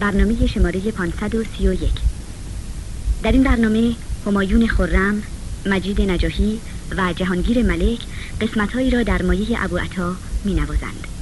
برنامه شماره 531 در این برنامه همایون خرم، مجید نجاهی و جهانگیر ملک قسمتهایی را در مایه ابو عطا می نوازند.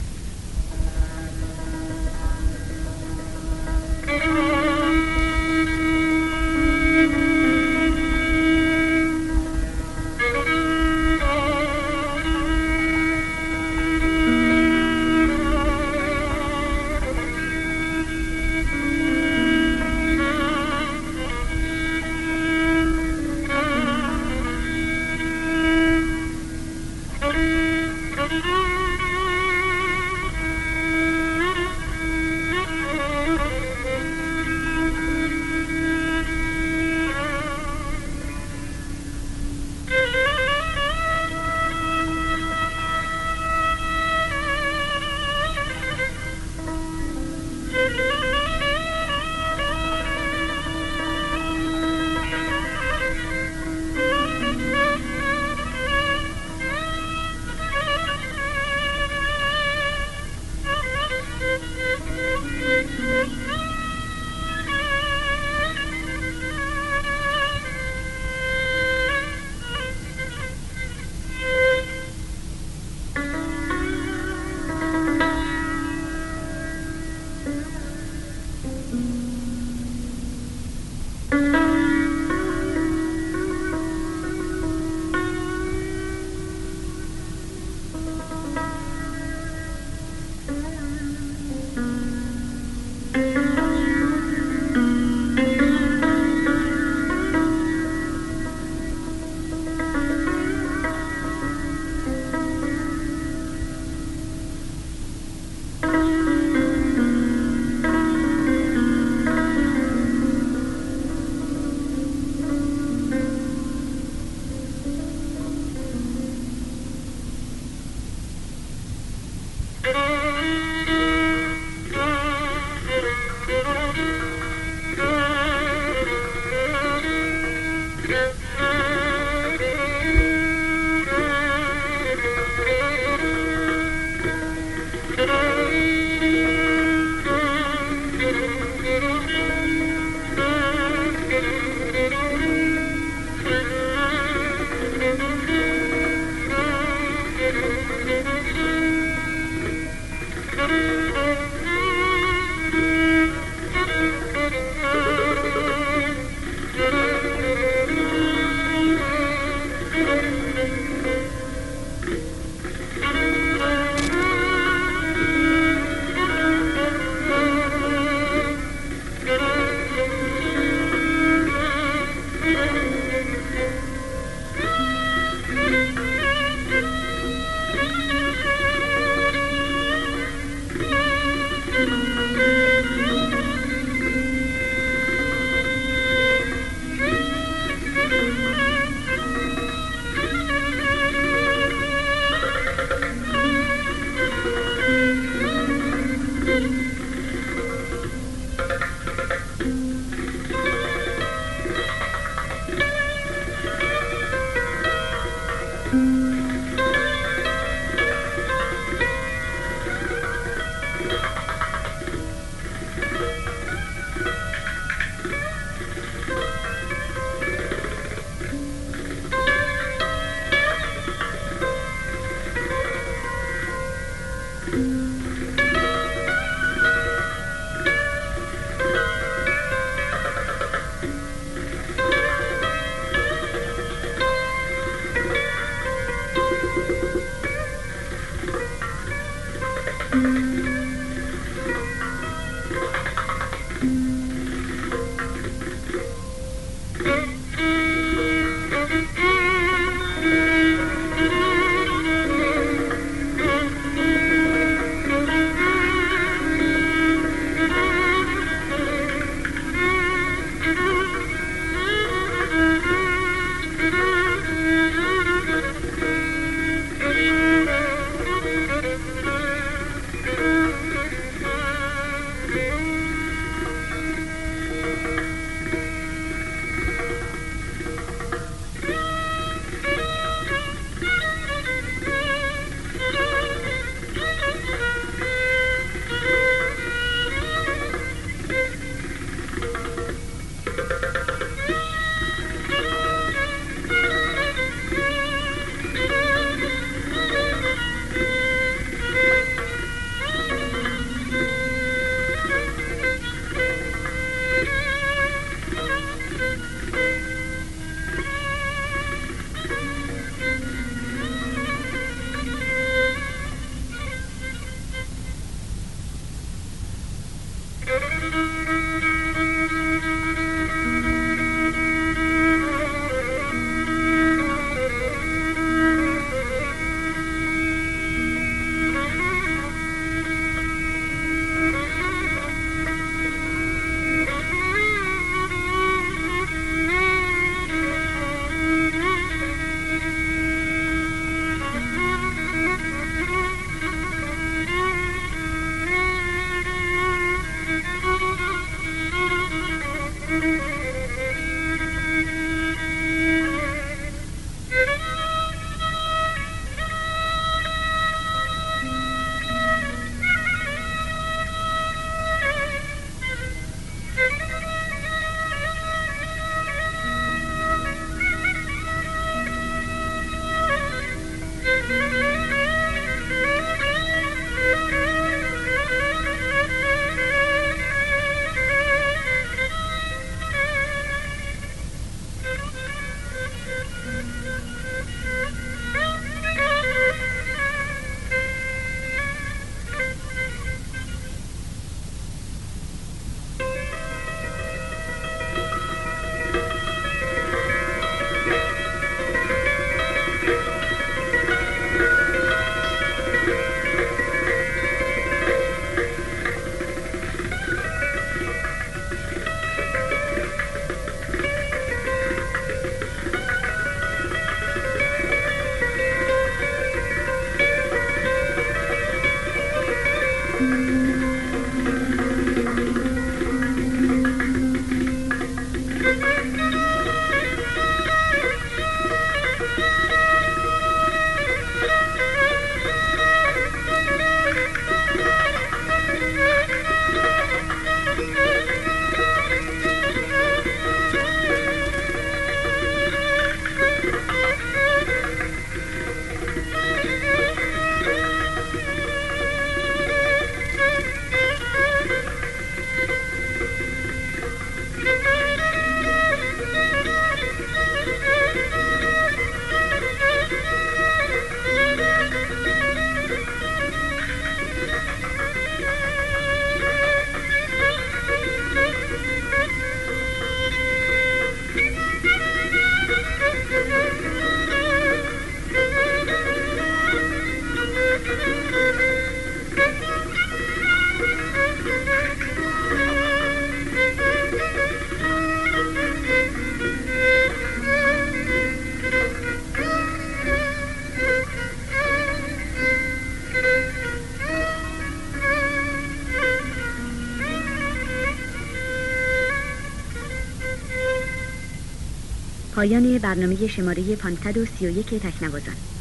پایان برنامه شماره 531 تکنوازان.